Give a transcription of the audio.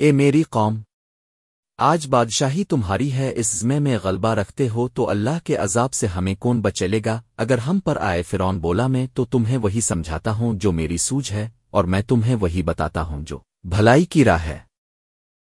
اے میری قوم، آج بادشاہی تمہاری ہے، اس زمے میں غلبہ رکھتے ہو تو اللہ کے عذاب سے ہمیں کون بچلے گا؟ اگر ہم پر آئے فرون بولا میں، تو تمہیں وہی سمجھاتا ہوں جو میری سوج ہے، اور میں تمہیں وہی بتاتا ہوں جو بھلائی کی راہ ہے۔